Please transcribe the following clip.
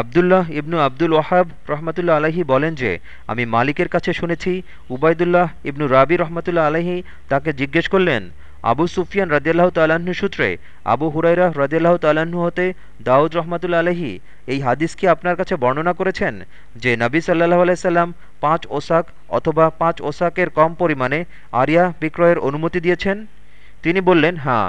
আবদুল্লাহ ইবনু আব্দুল ওয়াহাব রহমতুল্লা আলহি বলেন যে, আমি মালিকের কাছে শুনেছি উবায়দুল্লাহ ইবনু রাবি রহমতুল্লা আলহি তাকে জিজ্ঞেস করলেন, আবু সুফিয়ান রদিয়াল্লাহ তাল্লাহ্ন সূত্রে, আবু হুরাইরা রদিয়াল্লাহ তাল্লাহ্ন হতে দাউদ রহমতুল্লা আলহি এই হাদিস কি আপনার কাছে বর্ণনা করেছেন? যে নবী সাল্লাহ আলাইসাল্লাম পাঁচ ওসাক অথবা পাঁচ ওসাকের কম পরিমাণে আরিয়া বিক্রয়ের অনুমতি দিয়েছেন? তিনি বললেন হাঁ